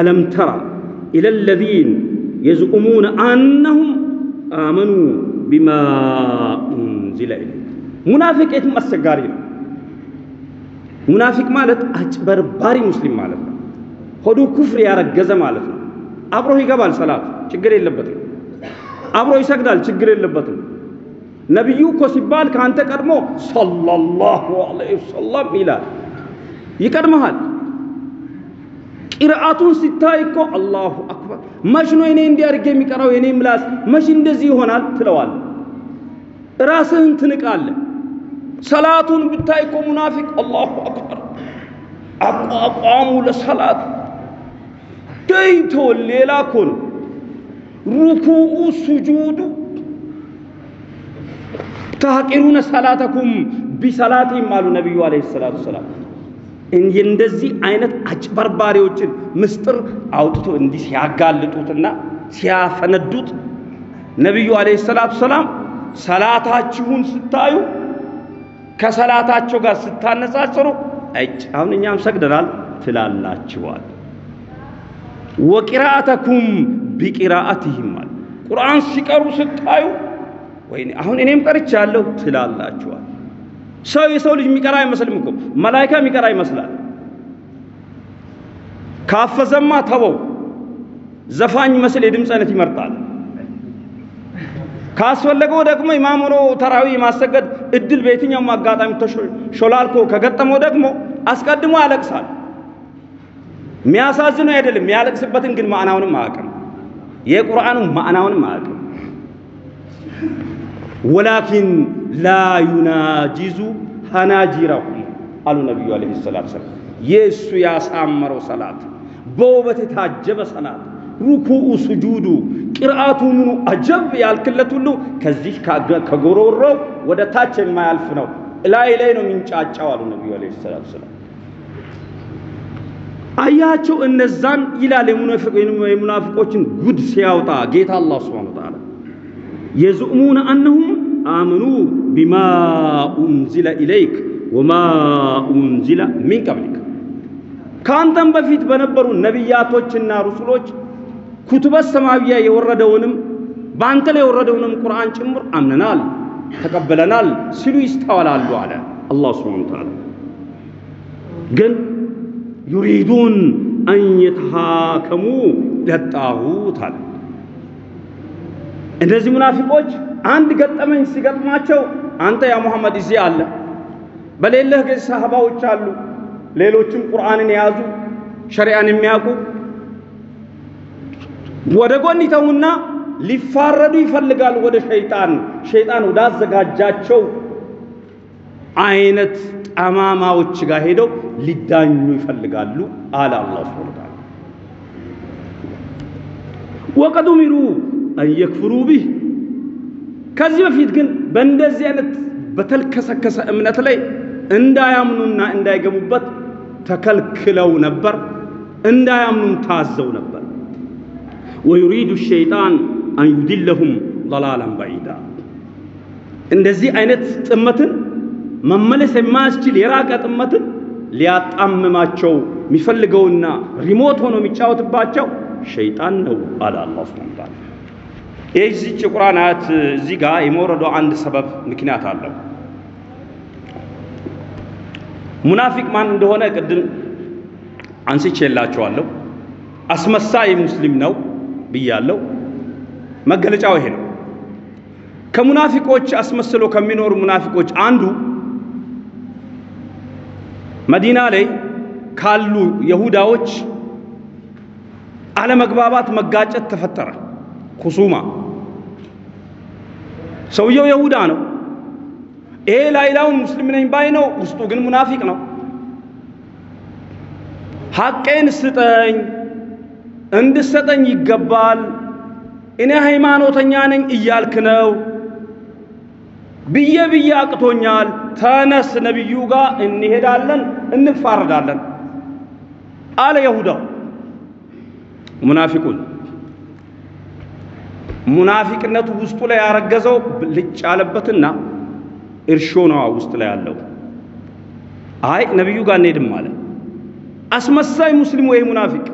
ألم ترى إلى الذين يزعمون أنهم آمنوا بما أنزل إليك ሙናፊቅ የትም አስቸጋሪ ነው። ሙናፊቅ ማለት አጭበርባሪ ሙስሊም ማለት ነው። ሆዱ ኩፍር ያረገዘ ማለት ነው። አብሮ ይገባል፣ ሰላት ችግር የለበትም። አብሮ ይሰግዳል፣ ችግር የለበትም። ነቢዩ እኮ ሲባል ከአንተ ቀድሞ ሰለላሁ ዐለይሂ ወሰለም ይላል፣ ይቀድመሃል። ቂርአቱን ሲታይ እኮ አላሁ አክበር መች ነው እኔ እንዲህ አድርጌ የሚቀራው የኔ ምላስ መች እንደዚህ ይሆናል ትለዋል። ራስህን ትንቃለህ። ሰላቱን ብታይ እኮ ሙናፊቅ አላሁ አክበር አቋቋሙ ለሰላት ደይቶ ሌላ እኮ ነው። ሩኩኡ ሱጁዱ ታቂሩነ ሰላተኩም ቢሰላቲም አሉ ነቢዩ አለይሂ ሰላቱ ሰላም። እንደዚህ አይነት አጭበርባሪዎችን ምስጢር አውጥቶ እንዲህ ሲያጋልጡትና ሲያፈነዱት ነቢዩ አለይሂ ሰላቱ ሰላም ሰላታችሁን ስታዩ ከሰላታቸው ጋር ስታነጻጽሩ እጭ አሁን እኛም ሰግደናል ትላላችኋል። ወቂራአተኩም ቢቂራአትህም አለ ቁርአን ሲቀሩ ስታዩ ወይ አሁን እኔም ቀርቻለሁ ትላላችኋል። ሰው የሰው ልጅ የሚቀራ አይመስልም እኮ መላይካ የሚቀራ ይመስላል። ካፈዘማ ተወው፣ ዘፋኝ መስል የድምፅ አይነት ይመርጣል። ካስፈለገው ደግሞ ኢማም ሆኖ ተራዊ ማሰገድ እድል በየትኛውም አጋጣሚ ሾላልኮ ከገጠመው ደግሞ አስቀድሞ ያለቅሳል። የሚያሳዝነው አይደለም፣ የሚያለቅስበትን ግን ማዕናውንም አያውቅም። የቁርአኑ ማዕናውንም አያውቅም። ወላኪን ላ ዩናጂዙ ሀናጂረሁም አሉ ነቢዩ ዓለይሂ ሰላቱ ሰላም። የእሱ ያሳመረው ሰላት፣ በውበት የታጀበ ሰላት፣ ሩኩኡ፣ ስጁዱ፣ ቅርአቱ ምኑ አጀብ ያልክለት ሁሉ ከዚህ ከጎሮሮ ወደ ታች የማያልፍ ነው። ላይ ላይ ነው የሚንጫጫው አሉ ነቢዩ ዓለይሂ ሰላቱ ሰላም። አያቸው እነዛን ይላል የሙናፊቆችን ጉድ ሲያወጣ ጌታ አላህ سبحانه وتعالى يزعمون أنهم آمنوا بما أنزل إليك وما أنزل من قبلك ከአንተም በፊት በነበሩ ነቢያቶችና ሩሱሎች كتب سماوية የወረደውንም በአንተ ላይ የወረደውንም ቁርአን ጭምር አምነናል ተቀብለናል ሲሉ ይስተዋላሉ አለ አላህ ሱብሓነሁ ወተዓላ ግን ዩሪዱን አን የተሃከሙ ለጣሁት አለ። እነዚህ ሙናፊቆች አንድ ገጠመኝ ሲገጥማቸው አንተ ያ ሙሐመድ እዚህ አለ፣ በሌለህ ጊዜ ሰሃባዎች አሉ፣ ሌሎችም ቁርአንን የያዙ ሸሪዓን የሚያውቁ ወደ ጎን ይተውና ሊፋረዱ ይፈልጋሉ ወደ ሸይጣን። ሸይጣን ወዳዘጋጃቸው አይነት ጠማማዎች ጋር ሄደው ሊዳኙ ይፈልጋሉ አለ አላህ ሱብሓነሁ ወተዓላ። ወቀድ ኡሚሩ አን የክፍሩ ቢህ ከዚህ በፊት ግን በእንደዚህ አይነት በተልከሰከሰ እምነት ላይ እንዳያምኑና እንዳይገቡበት ተከልክለው ነበር፣ እንዳያምኑም ታዘው ነበር። ወዩሪዱ ሸይጣን አን ዩድለሁም ضላላን በዒዳ እንደዚህ አይነት ጥመትን መመለስ የማያስችል የራቀ ጥመትን ሊያጣምማቸው የሚፈልገውና ሪሞት ሆኖ የሚጫወትባቸው ሸይጣን ነው አለ አላህ ሱብሓነሁ ወተዓላ። የዚች የቁርአን አያት እዚህ ጋር የመውረዱ አንድ ሰበብ ምክንያት አለው። ሙናፊቅ ማን እንደሆነ ቅድም አንስቼላችኋለሁ። አስመሳይ ሙስሊም ነው ብያለሁ። መገለጫው ይሄ ነው። ከሙናፊቆች አስመስሎ ከሚኖሩ ሙናፊቆች አንዱ መዲና ላይ ካሉ የሁዳዎች አለመግባባት፣ መጋጨት ተፈጠረ። ኩሱማ ሰውየው የሁዳ ነው። ይሄ ላይላውን ሙስሊም ነኝ ባይ ነው፣ ውስጡ ግን ሙናፊቅ ነው። ሐቄን ስጠኝ፣ እንድሰጠኝ ይገባል፣ እኔ ሃይማኖተኛ ነኝ እያልክ ነው ብዬ ብዬ አቅቶኛል። ተነስ ነቢዩ ጋር እንሄዳለን፣ እንፋረዳለን አለ የሁዳው ሙናፊቁን። ሙናፊቅነቱ ውስጡ ላይ ያረገዘው ልጭ ያለበትና እርሾ ነዋ ውስጥ ላይ ያለው። አይ ነቢዩ ጋር እንሄድም አለ። አስመሳይ ሙስሊም ወይ ሙናፊቅ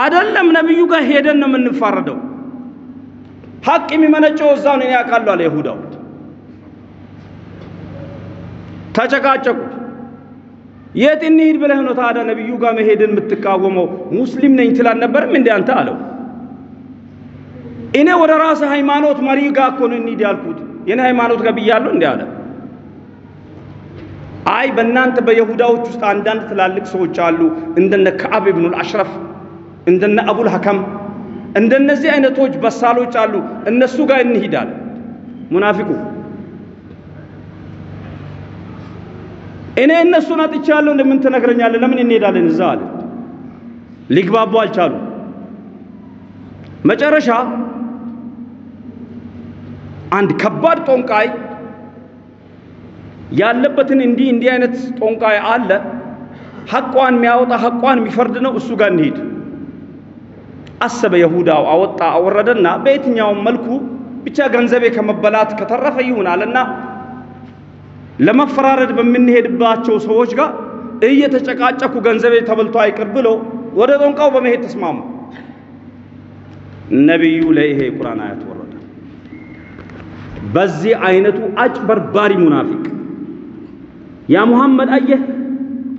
አይደለም ነቢዩ ጋር ሄደን ነው የምንፋረደው። ሐቅ የሚመነጨው እዛው ነው ያውቃሉ አለ ይሁዳዎች። ተጨቃጨቁ። የት እንሂድ ብለህ ነው ታዲያ ነቢዩ ጋር መሄድን የምትቃወመው? ሙስሊም ነኝ ትል አልነበርም እንዴ አንተ አለው። እኔ ወደ ራስ ሃይማኖት መሪ ጋር እኮ ነው እንሂድ ያልኩት። የኔ ሃይማኖት ጋር ብያለሁ እንዴ አለ። አይ በእናንተ በይሁዳዎች ውስጥ አንዳንድ ትላልቅ ሰዎች አሉ እንደነ ከዓብ ኢብኑል አሽረፍ እንደነ አቡል ሐከም እንደነዚህ አይነቶች በሳሎች አሉ። እነሱ ጋር እንሂዳል። ሙናፊቁ እኔ እነሱን አጥቻለሁ እንደምን ትነግረኛለህ? ለምን እንሄዳለን እዛ አለ። ሊግባቡ አልቻሉ። መጨረሻ አንድ ከባድ ጦንቃይ ያለበትን እንዲህ እንዲህ አይነት ጦንቃይ አለ፣ ሐቋን የሚያወጣ ሐቋን የሚፈርድ ነው። እሱ ጋር እንሂድ አሰበ። ይሁዳው አወጣ አወረደና በየትኛውም መልኩ ብቻ ገንዘቤ ከመበላት ከተረፈ ይሆናልና ለመፈራረድ በምንሄድባቸው ሰዎች ጋር እየተጨቃጨኩ ገንዘቤ ተበልቶ አይቅር ብሎ ወደ ጦንቃው በመሄድ ተስማሙ። ነቢዩ ላይ ይሄ ቁርአን አያት ወረደ። በዚህ አይነቱ አጭበርባሪ ሙናፊቅ ያ ሙሐመድ አየህ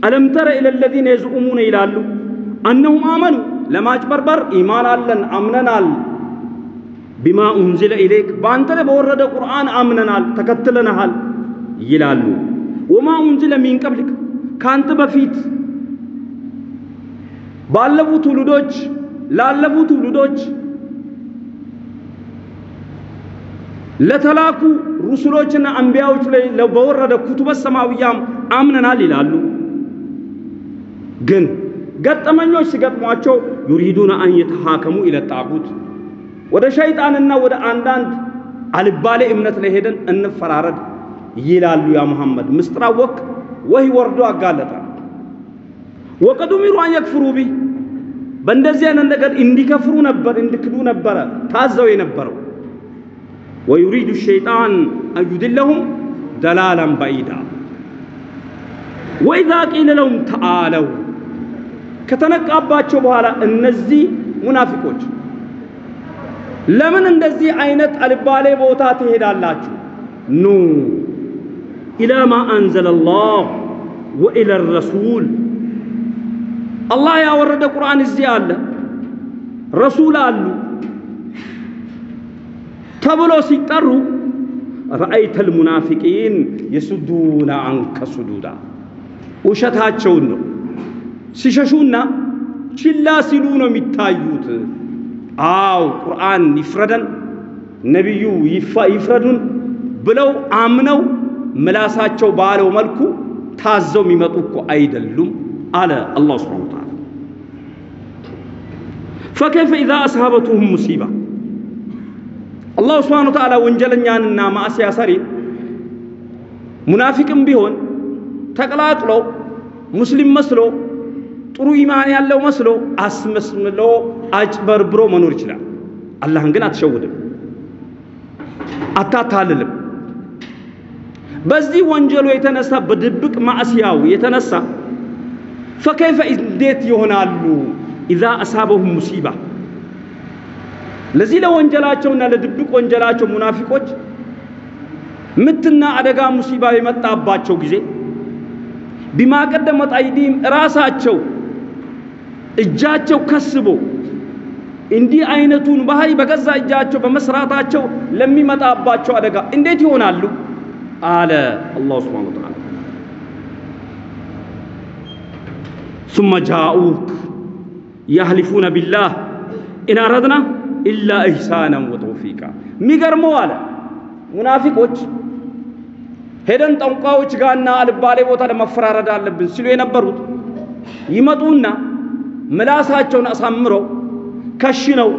አለም ተረ ኢለ የዝኡሙነ ይላሉ አነሁም አመኑ ለማጭበርበር ኢማን አለን አምነናል ቢማ ኡንዚለ ኢሌክ በአንተ ላይ በወረደ ቁርአን አምነናል ተከትለናሃል ይላሉ። ወማ ኡንዚለ ሚን ቀብሊክ ከአንተ በፊት ባለፉ ትውልዶች ላለፉ ትውልዶች ለተላኩ ሩሱሎችና አንቢያዎች ላይ በወረደ ኩቱበ ሰማዊያም አምነናል ይላሉ። ግን ገጠመኞች ሲገጥሟቸው ዩሪዱነ አን የተሃከሙ ኢለጣጉት ወደ ሸይጣንና ወደ አንዳንድ አልባሌ እምነት ላይ ሄደን እንፈራረድ ይላሉ። ያ መሐመድ ምስጢር አወቅ ወህይ ወርዶ አጋለጠ። وقد أمروا أن يكفروا به በእንደዚህ አይነት ነገር እንዲከፍሩ ነበር እንዲክዱ ነበረ ታዘው የነበረው ويريد الشيطان أن يضلهم ضلالا بعيدا وإذا قيل لهم تعالوا ከተነቃባቸው በኋላ እነዚህ ሙናፊቆች ለምን እንደዚህ አይነት አልባሌ ቦታ ትሄዳላችሁ? ኑ ኢላ ማ አንዘለ ላህ ወኢለ ረሱል። አላህ ያወረደ ቁርአን እዚህ አለ፣ ረሱል አሉ ተብሎ ሲጠሩ ረአይተል ሙናፊቂን የሱዱና አንከ ሱዱዳ ውሸታቸውን ነው ሲሸሹና ችላ ሲሉ ነው የሚታዩት። አው ቁርአን ይፍረደን ነቢዩ ይፍረዱን ብለው አምነው ምላሳቸው ባለው መልኩ ታዘው የሚመጡ እኮ አይደሉም አለ አላህ ሱብሓነሁ ወተዓላ። ፈከይፈ ኢዛ አስሃበቱሁም ሙሲባ አላህ ሱብሓነሁ ወተዓላ ወንጀለኛንና ማዕሲያ ሰሪን ሙናፊቅም ቢሆን ተቀላቅሎ ሙስሊም መስሎ ጥሩ ኢማን ያለው መስሎ አስመስሎ አጭበርብሮ መኖር ይችላል። አላህን ግን አትሸውድም፣ አታታልልም። በዚህ ወንጀሉ የተነሳ በድብቅ ማዕስያው የተነሳ ፈከይፈ እንዴት ይሆናሉ ኢዛ አሳበሁም ሙሲባ ለዚህ ለወንጀላቸውና ለድብቅ ወንጀላቸው ሙናፊቆች ምትና አደጋ مصيبة የመጣባቸው ጊዜ بما قدمت أيديهم ራሳቸው እጃቸው ከስቦ እንዲህ አይነቱን ባህሪ በገዛ እጃቸው በመስራታቸው ለሚመጣባቸው አደጋ እንዴት ይሆናሉ? አለ አላሁ سبحانه وتعالى። ثم جاءوك يحلفون بالله إن أردنا إلا إحسانا وتوفيقا። የሚገርመው አለ ሙናፊቆች ሄደን ጠንቋዮች ጋርና አልባሌ ቦታ ለመፈራረድ አለብን ሲሉ የነበሩት ይመጡና ምላሳቸውን አሳምረው ከሽነው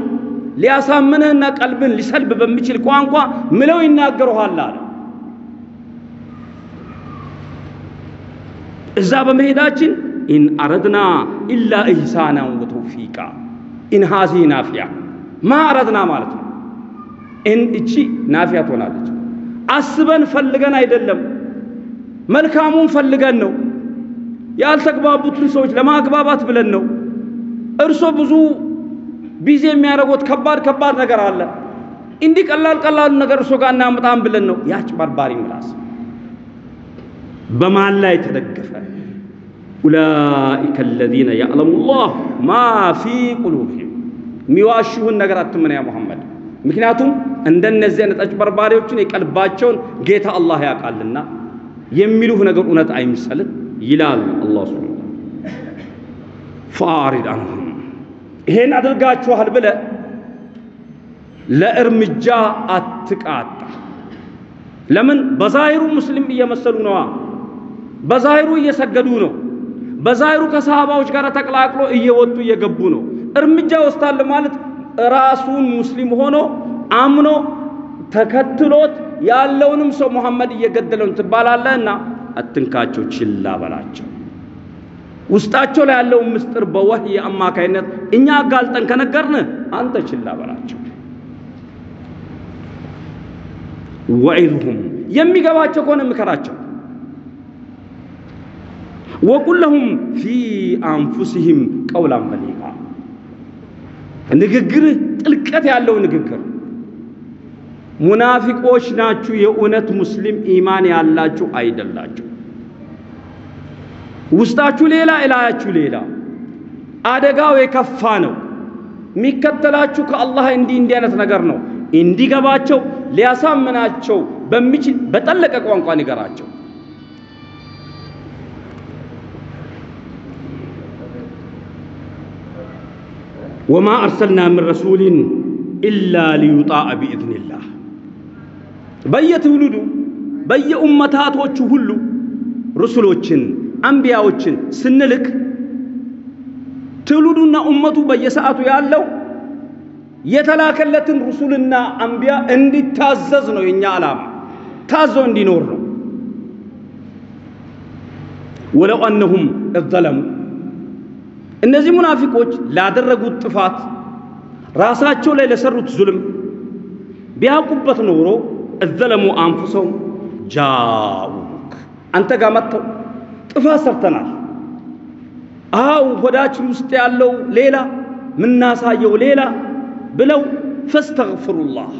ሊያሳምንህና ቀልብን ሊሰልብ በሚችል ቋንቋ ምለው ይናገሩሃል አለ። እዛ በመሄዳችን إن أردنا إلا إحسانا وتوفيقا إن هذه نافية ما أردنا ማለት ነው። እቺ نافية ትሆናለች። አስበን ፈልገን አይደለም፣ መልካሙን ፈልገን ነው። ያልተግባቡትን ሰዎች ለማግባባት ብለን ነው። እርሶ ብዙ busy የሚያደርጉት ከባድ ከባድ ነገር አለ። እንዲህ ቀላል ቀላሉ ነገር እርሶ ጋር እናምጣም ብለን ነው። ያች ባርባሪ ምላስ በማን ላይ የተደገፈ ኡላኢከ አለዚነ ያዕለሙ ላህ ማ ፊ ቁሉብህም የሚዋሽሁን ነገር አትመን ያ ሙሐመድ። ምክንያቱም እንደነዚህ አይነት አጭበርባሪዎችን የቀልባቸውን ጌታ አላህ ያውቃልና የሚሉህ ነገር እውነት አይምሰልህ ይላል አላህ ሱብሓነሁ ፈአሪድ አንሁም ይሄን አድርጋችኋል ብለ ለእርምጃ አትቃጣ። ለምን በዛሂሩ ሙስሊም እየመሰሉ ነዋ። በዛሂሩ እየሰገዱ ነው። በዛሂሩ ከሰሃባዎች ጋር ተቀላቅሎ እየወጡ እየገቡ ነው። እርምጃ ወስዳለ ማለት ራሱን ሙስሊም ሆኖ አምኖ ተከትሎት ያለውንም ሰው ሙሐመድ እየገደለውን ትባላለህና አትንካቸው፣ ችላ በላቸው። ውስጣቸው ላይ ያለውን ምስጢር በወህይ አማካይነት እኛ አጋልጠን ከነገርን አንተ ችላ በላቸው። ወዒዝሁም የሚገባቸው ከሆነ ምከራቸው። ወቁል ለሁም ፊ አንፉሲሂም ቀውላን በሊቃ ንግግርህ ጥልቀት ያለው ንግግር። ሙናፊቆች ናችሁ፣ የእውነት ሙስሊም ኢማን ያላችሁ አይደላችሁ። ውስጣችሁ ሌላ እላያችሁ ሌላ። አደጋው የከፋ ነው። የሚከተላችሁ ከአላህ እንዲህ እንዲህ አይነት ነገር ነው። እንዲገባቸው ሊያሳምናቸው በሚችል በጠለቀ ቋንቋ ንገራቸው። ወማ አርሰልና ምን ረሱልን ኢላ ሊዩጣዕ ቢኢዝኒላህ በየትውልዱ በየኡመታቶቹ ሁሉ ሩሱሎችን አንቢያዎችን ስንልክ ትውልዱና ኡመቱ በየሰዓቱ ያለው የተላከለትን ሩሱልና አንቢያ እንዲታዘዝ ነው የኛ ዓላማ፣ ታዞ እንዲኖር ነው። ወለው አነሁም እዘለሙ እነዚህ ሙናፊቆች ላደረጉት ጥፋት ራሳቸው ላይ ለሰሩት ዙልም ቢያውቁበት ኖሮ እዘለሙ አንፉሰው ጃኡክ። አንተ ጋር መጥተው ጥፋት ሰርተናል፣ አው ሆዳችን ውስጥ ያለው ሌላ ምናሳየው ሌላ ብለው ፈስተግፍሩላህ።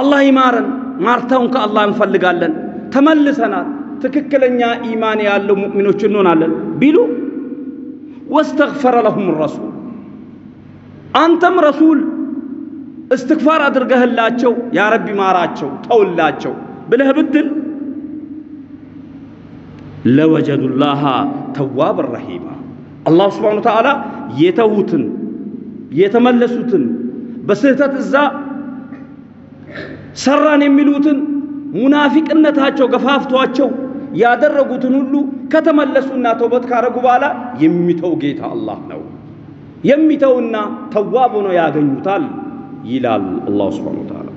አላህ ይማረን፣ ማርታውን ከአላህ እንፈልጋለን፣ ተመልሰናል፣ ትክክለኛ ኢማን ያለው ሙእሚኖች እንሆናለን ቢሉ واستغفر لهم الرسول. أنتم رسول استغفار أدرقه الله يا ربي ما راتشو تقول الله تشو بله لوجد الله تواب الرحيم الله سبحانه وتعالى يتوتن يتملسوتن بسهتات الزاء سران يميلوتن منافق النتاجو قفافتو أتشو ያደረጉትን ሁሉ ከተመለሱና ተውበት ካረጉ በኋላ የሚተው ጌታ አላህ ነው። የሚተውና ተዋብ ሆኖ ያገኙታል ይላል አላሁ ስብሓነሁ ወተዓላ።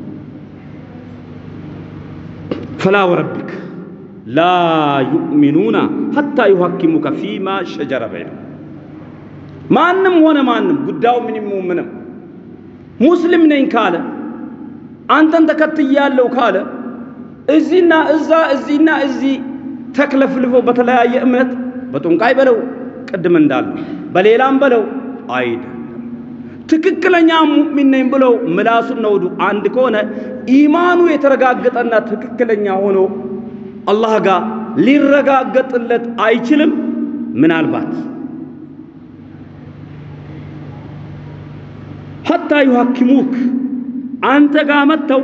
ፈላ ወረቢክ ላ ዩእሚኑና ሐታ ዩሐኪሙከ ፊማ ሸጀረ በይነሁም ማንም ሆነ ማንም ጉዳዩ ምንም ምንም ሙስሊም ነኝ ካለ አንተን ተከትያለሁ ካለ እዚህና እዛ እዚህና እዚህ ተክለፍልፎ በተለያየ እምነት በጦንቃይ በለው ቅድም እንዳለው በሌላም በለው አይደለም። ትክክለኛ ሙእሚን ነኝ ብለው ምላሱና ወዱ አንድ ከሆነ ኢማኑ የተረጋገጠና ትክክለኛ ሆኖ አላህ ጋር ሊረጋገጥለት አይችልም። ምናልባት ሐታ ዩሐኪሙክ አንተ ጋር መጥተው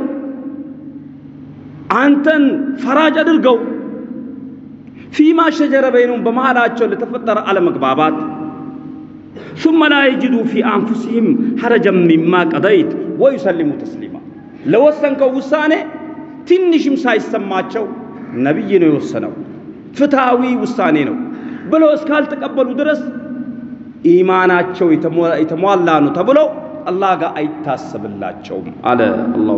አንተን ፈራጅ አድርገው ፊማ ሸጀረ በይነሁም በመሃላቸው ለተፈጠረ አለመግባባት ሱመ ላ የጅዱ ፊ አንፉሲሂም ሐረጀን ሚማ ቀደይት ወዩሰሊሙ ተስሊማ ለወሰንከው ውሳኔ ትንሽም ሳይሰማቸው ነቢይ ነው የወሰነው ፍትሃዊ ውሳኔ ነው ብሎ እስካልተቀበሉ ድረስ ኢማናቸው የተሟላ ነው ተብሎ አላህ ጋር አይታሰብላቸውም አለ አላሁ